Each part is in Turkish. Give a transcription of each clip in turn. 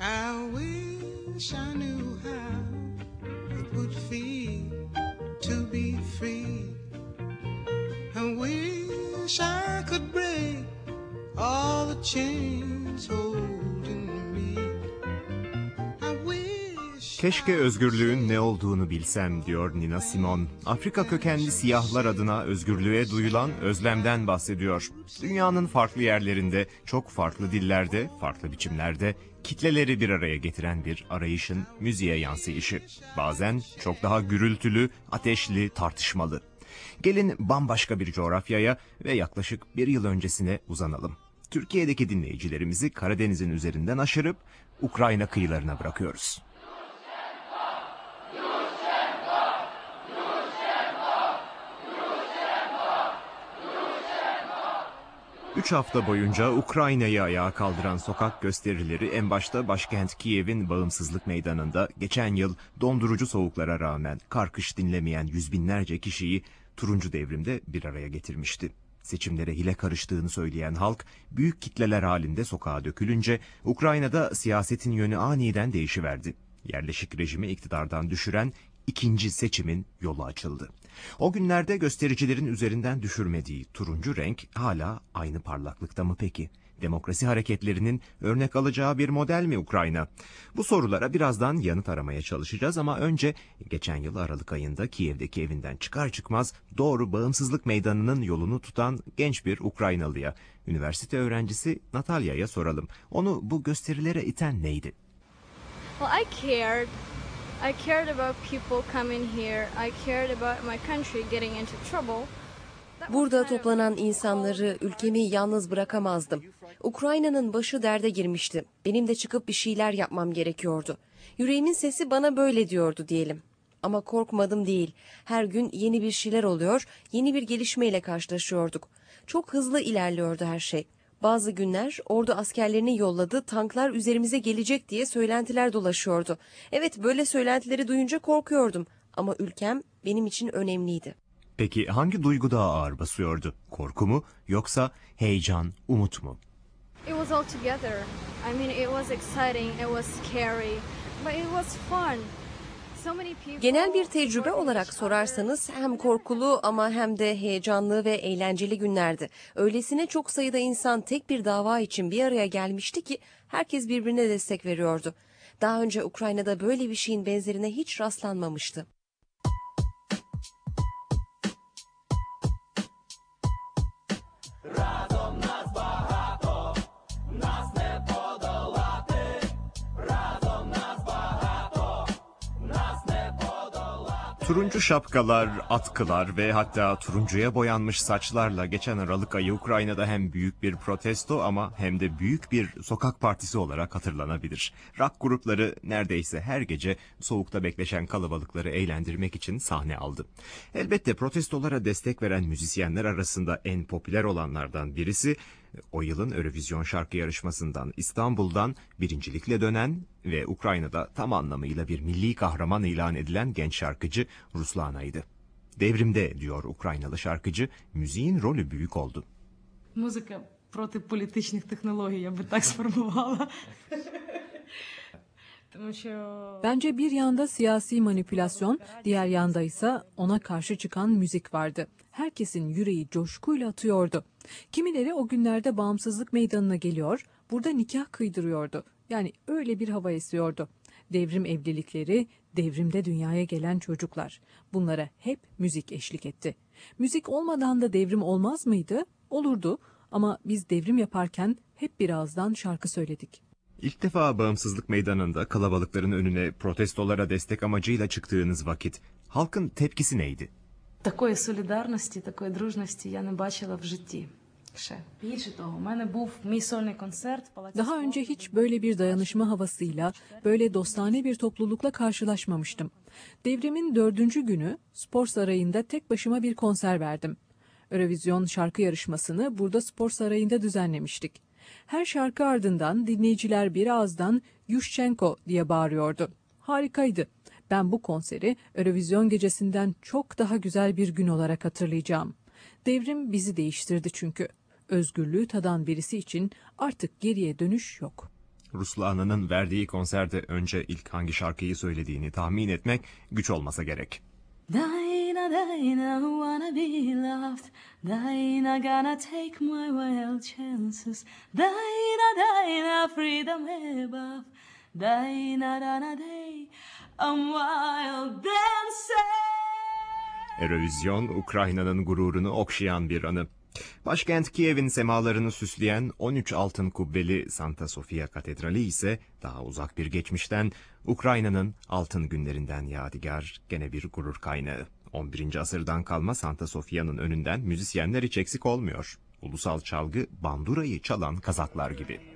I wish I knew how it would feel to be free. I wish I could break all the chains holding Keşke özgürlüğün ne olduğunu bilsem diyor Nina Simone. Afrika kökenli siyahlar adına özgürlüğe duyulan özlemden bahsediyor. Dünyanın farklı yerlerinde, çok farklı dillerde, farklı biçimlerde kitleleri bir araya getiren bir arayışın müziğe yansıyışı. Bazen çok daha gürültülü, ateşli, tartışmalı. Gelin bambaşka bir coğrafyaya ve yaklaşık bir yıl öncesine uzanalım. Türkiye'deki dinleyicilerimizi Karadeniz'in üzerinden aşırıp Ukrayna kıyılarına bırakıyoruz. Üç hafta boyunca Ukrayna'yı ayağa kaldıran sokak gösterileri en başta başkent Kiev'in bağımsızlık meydanında geçen yıl dondurucu soğuklara rağmen karkış dinlemeyen yüz binlerce kişiyi turuncu devrimde bir araya getirmişti. Seçimlere hile karıştığını söyleyen halk büyük kitleler halinde sokağa dökülünce Ukrayna'da siyasetin yönü aniden değişiverdi. Yerleşik rejimi iktidardan düşüren ikinci seçimin yolu açıldı. O günlerde göstericilerin üzerinden düşürmediği turuncu renk hala aynı parlaklıkta mı peki? Demokrasi hareketlerinin örnek alacağı bir model mi Ukrayna? Bu sorulara birazdan yanıt aramaya çalışacağız ama önce geçen yıl Aralık ayında Kiev'deki evinden çıkar çıkmaz doğru bağımsızlık meydanının yolunu tutan genç bir Ukraynalıya, üniversite öğrencisi Natalya'ya soralım. Onu bu gösterilere iten neydi? Well, I cared. I cared about people coming here. I cared about my country getting into trouble. Burada toplanan insanları, ülkemi yalnız bırakamazdım. Ukrayna'nın başı derde girmişti. Benim de çıkıp bir şeyler yapmam gerekiyordu. Yüreğimin sesi bana böyle diyordu diyelim. Ama korkmadım değil. Her gün yeni bir şeyler oluyor, yeni bir gelişmeyle karşılaşıyorduk. Çok hızlı ilerliyordu her şey. Bazı günler ordu askerlerini yolladı, tanklar üzerimize gelecek diye söylentiler dolaşıyordu. Evet böyle söylentileri duyunca korkuyordum. Ama ülkem benim için önemliydi. Peki hangi duygu daha ağır basıyordu? Korku mu yoksa heyecan, umut mu? It was all together. I mean, it was exciting, it was scary, but it was fun. Genel bir tecrübe olarak sorarsanız hem korkulu ama hem de heyecanlı ve eğlenceli günlerdi. Öylesine çok sayıda insan tek bir dava için bir araya gelmişti ki herkes birbirine destek veriyordu. Daha önce Ukrayna'da böyle bir şeyin benzerine hiç rastlanmamıştı. Turuncu şapkalar, atkılar ve hatta turuncuya boyanmış saçlarla geçen Aralık ayı Ukrayna'da hem büyük bir protesto ama hem de büyük bir sokak partisi olarak hatırlanabilir. Rock grupları neredeyse her gece soğukta bekleşen kalabalıkları eğlendirmek için sahne aldı. Elbette protestolara destek veren müzisyenler arasında en popüler olanlardan birisi o yılın Eurovision şarkı yarışmasından İstanbul'dan birincilikle dönen ve Ukrayna'da tam anlamıyla bir milli kahraman ilan edilen genç şarkıcı Ruslana'ydı. Devrimde diyor Ukraynalı şarkıcı, müziğin rolü büyük oldu. Музика проти політичних технологій, я би так сформувала. Тому що Bence bir yanda siyasi manipülasyon, diğer yanda ise ona karşı çıkan müzik vardı. Herkesin yüreği coşkuyla atıyordu. Kimileri o günlerde bağımsızlık meydanına geliyor, burada nikah kıydırıyordu. Yani öyle bir hava esiyordu. Devrim evlilikleri, devrimde dünyaya gelen çocuklar. Bunlara hep müzik eşlik etti. Müzik olmadan da devrim olmaz mıydı? Olurdu ama biz devrim yaparken hep birazdan şarkı söyledik. İlk defa bağımsızlık meydanında kalabalıkların önüne protestolara destek amacıyla çıktığınız vakit halkın tepkisi neydi? такої солідарності, такої дружності я не бачила в житті. Ще більше того, у мене був мій сольний концерт в Палаці Daha спорту. önce hiç böyle bir dayanışma havasıyla, böyle dostane bir toplulukla karşılaşmamıştım. Devrimin dördüncü günü spor sarayında tek başıma bir konser verdim. Eurovision şarkı yarışmasını burada spor sarayında düzenlemiştik. Her şarkı ardından dinleyiciler bir ağızdan Yushchenko diye bağırıyordu. Harikaydı. Ben bu konseri Eurovision gecesinden çok daha güzel bir gün olarak hatırlayacağım. Devrim bizi değiştirdi çünkü. Özgürlüğü tadan birisi için artık geriye dönüş yok. Ruslana'nın verdiği konserde önce ilk hangi şarkıyı söylediğini tahmin etmek güç olmasa gerek. Dinah, Dinah, wanna be loved. Dinah, gonna take my wild chances. Dinah, Dinah, freedom above. Dinah, Dinah, day, I'm wild dancer. Eurovision, Ukrayna'nın gururunu okşayan bir anı. Başkent Kiev'in semalarını süsleyen 13 altın kubbeli Santa Sofia Katedrali ise daha uzak bir geçmişten Ukrayna'nın altın günlerinden yadigar gene bir gurur kaynağı. 11. asırdan kalma Santa Sofia'nın önünden müzisyenler hiç eksik olmuyor. Ulusal çalgı bandurayı çalan kazaklar gibi.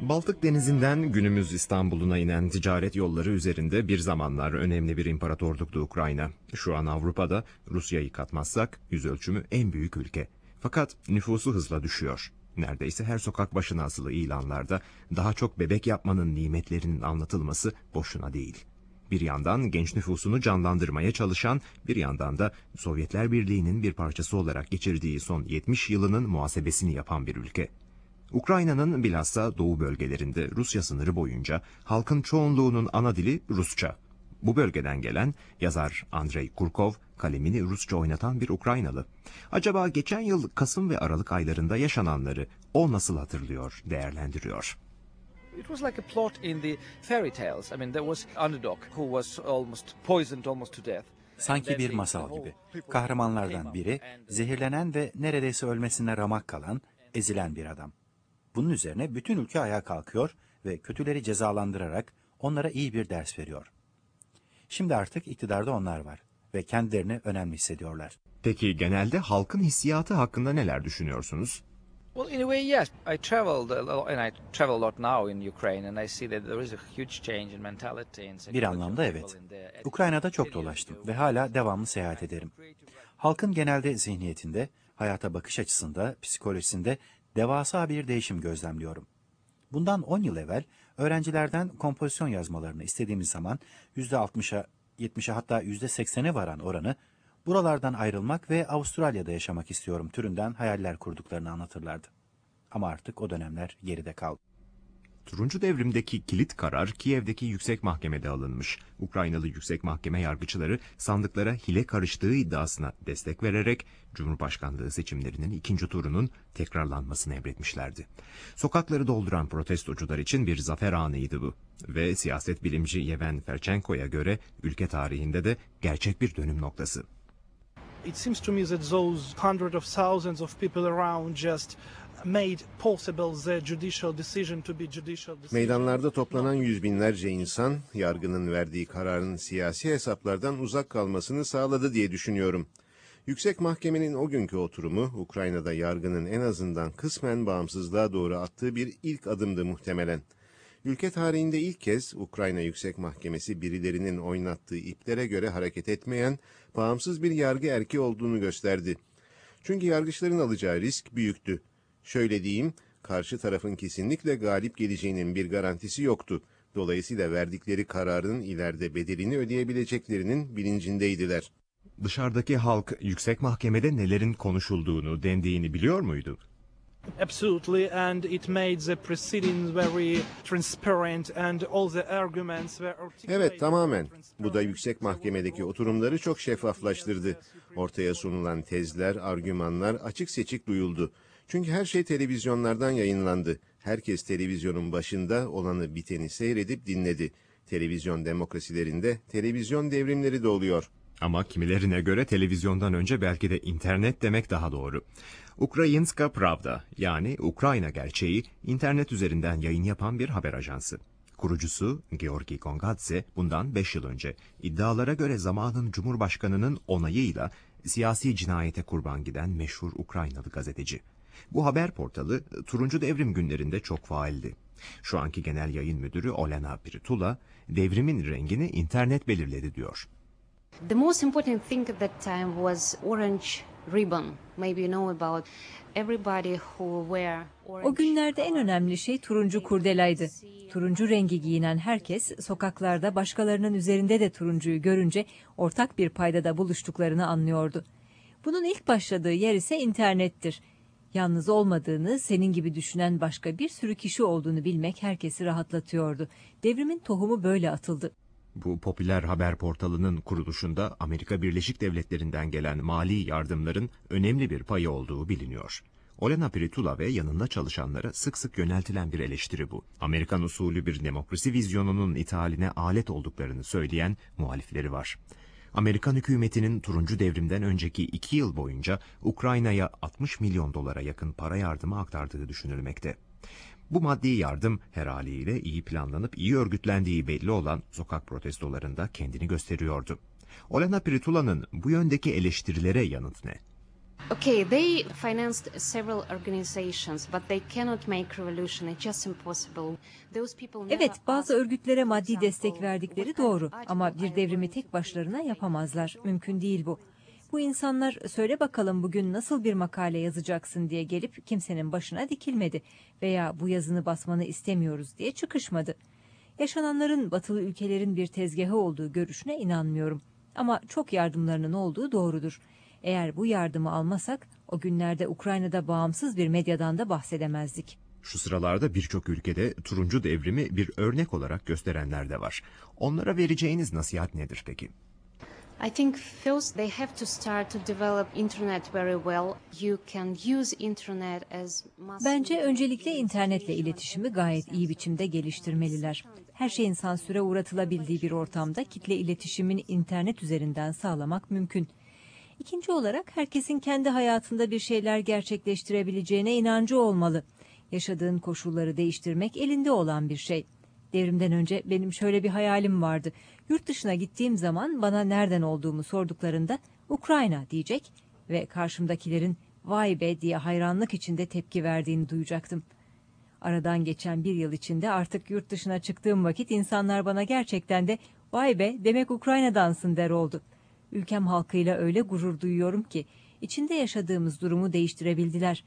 Baltık denizinden günümüz İstanbul'una inen ticaret yolları üzerinde bir zamanlar önemli bir imparatorluktu Ukrayna. Şu an Avrupa'da Rusya'yı katmazsak yüz ölçümü en büyük ülke. Fakat nüfusu hızla düşüyor. Neredeyse her sokak başına asılı ilanlarda daha çok bebek yapmanın nimetlerinin anlatılması boşuna değil. Bir yandan genç nüfusunu canlandırmaya çalışan, bir yandan da Sovyetler Birliği'nin bir parçası olarak geçirdiği son 70 yılının muhasebesini yapan bir ülke. Ukrayna'nın bilhassa doğu bölgelerinde Rusya sınırı boyunca halkın çoğunluğunun ana dili Rusça. Bu bölgeden gelen yazar Andrei Kurkov kalemini Rusça oynatan bir Ukraynalı. Acaba geçen yıl Kasım ve Aralık aylarında yaşananları o nasıl hatırlıyor, değerlendiriyor? It was like a plot in the fairy tales. I mean, there was underdog who was almost poisoned almost to death. Sanki bir masal gibi. Kahramanlardan biri zehirlenen ve neredeyse ölmesine ramak kalan, ezilen bir adam. Bunun üzerine bütün ülke ayağa kalkıyor ve kötüleri cezalandırarak onlara iyi bir ders veriyor. Şimdi artık iktidarda onlar var ve kendilerini önemli hissediyorlar. Peki genelde halkın hissiyatı hakkında neler düşünüyorsunuz? Well, in a way, yes. I traveled a lot, and I travel a lot now in Ukraine, and I see that there is a huge change in mentality. and Bir anlamda evet. Ukrayna'da çok dolaştım ve hala devamlı seyahat ederim. Halkın genelde zihniyetinde, hayata bakış açısında, psikolojisinde devasa bir değişim gözlemliyorum. Bundan 10 yıl evvel öğrencilerden kompozisyon yazmalarını istediğimiz zaman %60'a, 70'e hatta %80'e varan oranı buralardan ayrılmak ve Avustralya'da yaşamak istiyorum türünden hayaller kurduklarını anlatırlardı. Ama artık o dönemler geride kaldı. Turuncu devrimdeki kilit karar Kiev'deki yüksek mahkemede alınmış. Ukraynalı yüksek mahkeme yargıçları sandıklara hile karıştığı iddiasına destek vererek Cumhurbaşkanlığı seçimlerinin ikinci turunun tekrarlanmasını emretmişlerdi. Sokakları dolduran protestocular için bir zafer anıydı bu. Ve siyaset bilimci Yeven Ferchenko'ya göre ülke tarihinde de gerçek bir dönüm noktası. It seems to me that those hundreds of thousands of people around just. Meydanlarda toplanan yüz binlerce insan, yargının verdiği kararın siyasi hesaplardan uzak kalmasını sağladı diye düşünüyorum. Yüksek Mahkemenin o günkü oturumu, Ukrayna'da yargının en azından kısmen bağımsızlığa doğru attığı bir ilk adımdı muhtemelen. Ülke tarihinde ilk kez Ukrayna Yüksek Mahkemesi birilerinin oynattığı iplere göre hareket etmeyen, bağımsız bir yargı erki olduğunu gösterdi. Çünkü yargıçların alacağı risk büyüktü. Şöyle diyeyim, karşı tarafın kesinlikle galip geleceğinin bir garantisi yoktu. Dolayısıyla verdikleri kararın ileride bedelini ödeyebileceklerinin bilincindeydiler. Dışarıdaki halk yüksek mahkemede nelerin konuşulduğunu, dendiğini biliyor muydu? Absolutely, and it made the proceedings very transparent and all the arguments were articulated. Evet tamamen. Bu da yüksek mahkemedeki oturumları çok şeffaflaştırdı. Ortaya sunulan tezler, argümanlar açık seçik duyuldu. Çünkü her şey televizyonlardan yayınlandı. Herkes televizyonun başında olanı biteni seyredip dinledi. Televizyon demokrasilerinde televizyon devrimleri de oluyor. Ama kimilerine göre televizyondan önce belki de internet demek daha doğru. Ukrayinska Pravda yani Ukrayna gerçeği internet üzerinden yayın yapan bir haber ajansı. Kurucusu Georgi Kongadze bundan 5 yıl önce iddialara göre zamanın Cumhurbaşkanı'nın onayıyla siyasi cinayete kurban giden meşhur Ukraynalı gazeteci. Bu haber portalı Turuncu Devrim günlerinde çok faaldi. Şu anki genel yayın müdürü Olena Piritula, devrimin rengini internet belirledi diyor. The most important thing at that time was orange ribbon. Maybe you know about everybody who wear. O günlerde en önemli şey turuncu kurdelaydı. Turuncu rengi giyinen herkes sokaklarda başkalarının üzerinde de turuncuyu görünce ortak bir paydada buluştuklarını anlıyordu. Bunun ilk başladığı yer ise internettir. Yalnız olmadığını, senin gibi düşünen başka bir sürü kişi olduğunu bilmek herkesi rahatlatıyordu. Devrimin tohumu böyle atıldı. Bu popüler haber portalının kuruluşunda Amerika Birleşik Devletleri'nden gelen mali yardımların önemli bir payı olduğu biliniyor. Olena Pritula ve yanında çalışanlara sık sık yöneltilen bir eleştiri bu. Amerikan usulü bir demokrasi vizyonunun ithaline alet olduklarını söyleyen muhalifleri var. Amerikan hükümetinin turuncu devrimden önceki iki yıl boyunca Ukrayna'ya 60 milyon dolara yakın para yardımı aktardığı düşünülmekte. Bu maddi yardım her haliyle iyi planlanıp iyi örgütlendiği belli olan sokak protestolarında kendini gösteriyordu. Olena Pritula'nın bu yöndeki eleştirilere yanıt ne? Okay, they financed several organizations, but they cannot make revolution. It's just impossible. Those people never Evet, bazı örgütlere maddi destek verdikleri doğru ama bir devrimi tek başlarına yapamazlar. Mümkün değil bu. Bu insanlar söyle bakalım bugün nasıl bir makale yazacaksın diye gelip kimsenin başına dikilmedi veya bu yazını basmanı istemiyoruz diye çıkışmadı. Yaşananların batılı ülkelerin bir tezgahı olduğu görüşüne inanmıyorum. Ama çok yardımlarının olduğu doğrudur. Eğer bu yardımı almasak o günlerde Ukrayna'da bağımsız bir medyadan da bahsedemezdik. Şu sıralarda birçok ülkede turuncu devrimi bir örnek olarak gösterenler de var. Onlara vereceğiniz nasihat nedir peki? I think first they have to start to develop internet very well. You can use internet as Bence öncelikle internetle iletişimi gayet iyi biçimde geliştirmeliler. Her şeyin sansüre uğratılabildiği bir ortamda kitle iletişimini internet üzerinden sağlamak mümkün. İkinci olarak herkesin kendi hayatında bir şeyler gerçekleştirebileceğine inancı olmalı. Yaşadığın koşulları değiştirmek elinde olan bir şey. Devrimden önce benim şöyle bir hayalim vardı. Yurt dışına gittiğim zaman bana nereden olduğumu sorduklarında Ukrayna diyecek ve karşımdakilerin vay be diye hayranlık içinde tepki verdiğini duyacaktım. Aradan geçen bir yıl içinde artık yurt dışına çıktığım vakit insanlar bana gerçekten de vay be demek Ukrayna'dansın der oldu. Ülkem halkıyla öyle gurur duyuyorum ki içinde yaşadığımız durumu değiştirebildiler.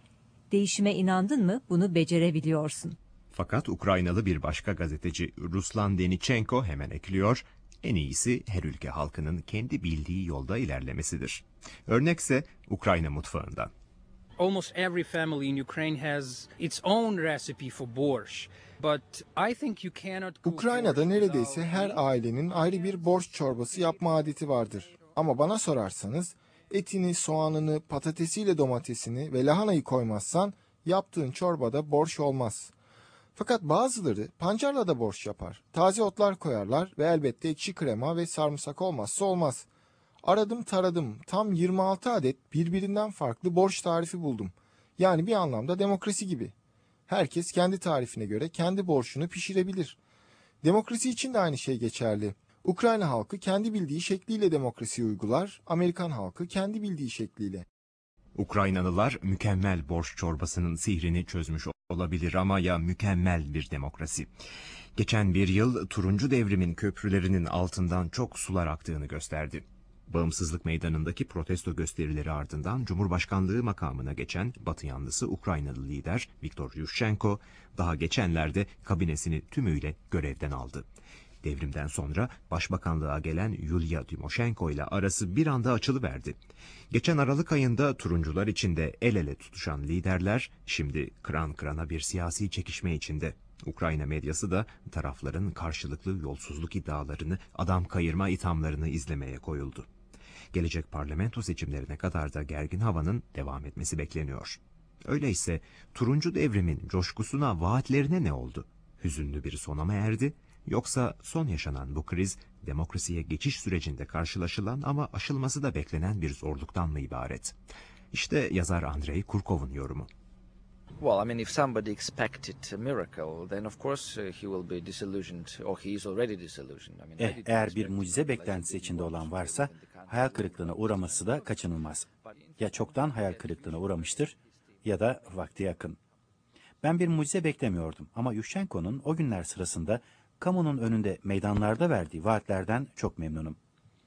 Değişime inandın mı bunu becerebiliyorsun. Fakat Ukraynalı bir başka gazeteci Ruslan Denichenko hemen ekliyor, en iyisi her ülke halkının kendi bildiği yolda ilerlemesidir. Örnekse Ukrayna mutfağından. almost every family in Ukraine has its own recipe for borscht. But I think you cannot Ukrayna'da neredeyse her ailenin ayrı bir borç çorbası yapma adeti vardır. Ama bana sorarsanız etini, soğanını, patatesiyle domatesini ve lahanayı koymazsan yaptığın çorbada borş olmaz. Fakat bazıları pancarla da borş yapar. Taze otlar koyarlar ve elbette ekşi krema ve sarımsak olmazsa olmaz. Aradım taradım tam 26 adet birbirinden farklı borç tarifi buldum. Yani bir anlamda demokrasi gibi. Herkes kendi tarifine göre kendi borçunu pişirebilir. Demokrasi için de aynı şey geçerli. Ukrayna halkı kendi bildiği şekliyle demokrasiyi uygular, Amerikan halkı kendi bildiği şekliyle. Ukraynalılar mükemmel borç çorbasının sihrini çözmüş olabilir ama ya mükemmel bir demokrasi. Geçen bir yıl turuncu devrimin köprülerinin altından çok sular aktığını gösterdi. Bağımsızlık meydanındaki protesto gösterileri ardından Cumhurbaşkanlığı makamına geçen Batı yanlısı Ukraynalı lider Viktor Yushchenko daha geçenlerde kabinesini tümüyle görevden aldı. Devrimden sonra başbakanlığa gelen Yulia Tymoshenko ile arası bir anda açılıverdi. Geçen Aralık ayında turuncular içinde el ele tutuşan liderler şimdi kıran kırana bir siyasi çekişme içinde. Ukrayna medyası da tarafların karşılıklı yolsuzluk iddialarını, adam kayırma ithamlarını izlemeye koyuldu. Gelecek parlamento seçimlerine kadar da gergin havanın devam etmesi bekleniyor. Öyleyse turuncu devrimin coşkusuna, vaatlerine ne oldu? Hüzünlü bir sona mı erdi? Yoksa son yaşanan bu kriz demokrasiye geçiş sürecinde karşılaşılan ama aşılması da beklenen bir zorluktan mı ibaret? İşte yazar Andrei Kurkov'un yorumu. Well, I mean, if somebody expected a miracle, then of course uh, he will be disillusioned, or he is already disillusioned. I mean, Eh, eğer bir mucize beklentisi içinde olan varsa hayal kırıklığına uğraması da kaçınılmaz. Ya çoktan hayal kırıklığına uğramıştır ya da vakti yakın. Ben bir mucize beklemiyordum ama Yushchenko'nun o günler sırasında kamunun önünde meydanlarda verdiği vaatlerden çok memnunum.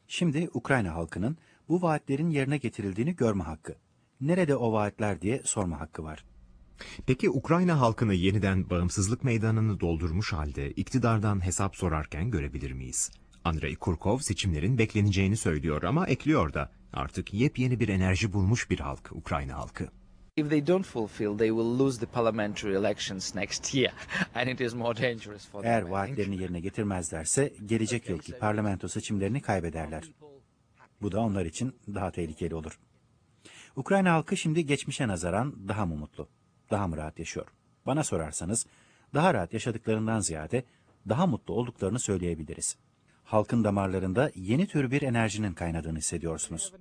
Şimdi Ukrayna halkının bu vaatlerin yerine getirildiğini görme hakkı. Nerede o vaatler diye sorma hakkı var. Peki Ukrayna halkını yeniden bağımsızlık meydanını doldurmuş halde iktidardan hesap sorarken görebilir miyiz? Andrei Kurkov seçimlerin bekleneceğini söylüyor ama ekliyor da artık yepyeni bir enerji bulmuş bir halk Ukrayna halkı. If they don't fulfill, they will lose the parliamentary elections next year, and it is more dangerous for them. Eğer vaatlerini yerine getirmezlerse gelecek yılki parlamento seçimlerini kaybederler. Bu da onlar için daha tehlikeli olur. Ukrayna halkı şimdi geçmişe nazaran daha mı mutlu, daha mı rahat yaşıyor? Bana sorarsanız daha rahat yaşadıklarından ziyade daha mutlu olduklarını söyleyebiliriz. Halkın damarlarında yeni tür bir enerjinin kaynadığını hissediyorsunuz.